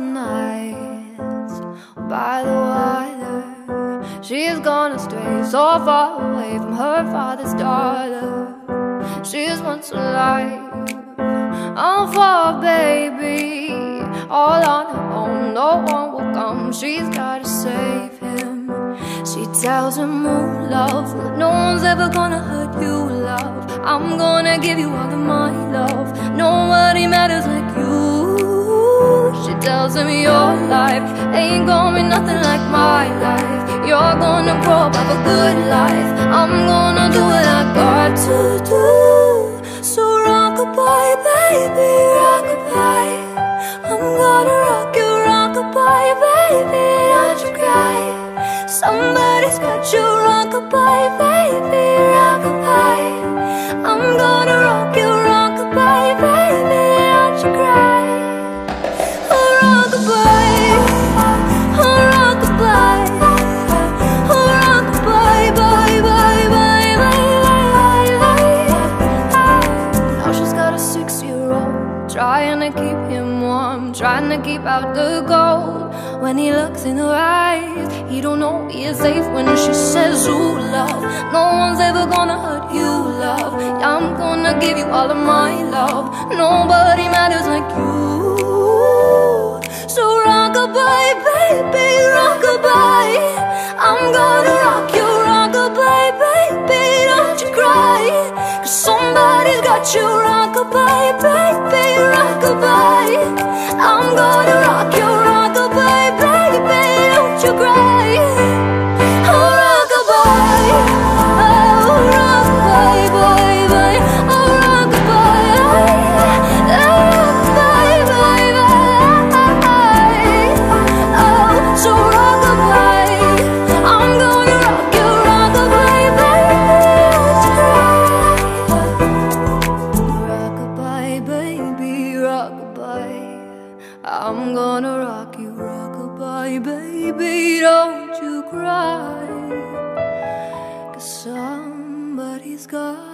nights by the water. She's gonna stray so far away from her father's daughter. She's once alive, I'm for a baby, all on her own. No one will come. She's gotta save him. She tells him, "Oh, love, no one's ever gonna hurt you, love. I'm gonna give you all of my love. No matters you." She tells him, "Your life ain't gonna be nothing like my life. You're gonna grow up, have a good life. I'm gonna do what I got to do. So rockabye, baby, rockabye. I'm gonna rock you, rockabye, baby. Don't you cry. Somebody's got you, rockabye, baby, rockabye. I'm trying to keep out the cold. When he looks in her eyes, he don't know he is safe when she says, "Ooh, love, no one's ever gonna hurt you, love. I'm gonna give you all of my love. Nobody matters like you." So rockabye, baby, rockabye. I'm gonna rock you, rockabye, baby. Don't you cry, 'cause somebody's got you, rockabye, baby, I'm rockabye, baby. Don't you cry. Cause somebody's got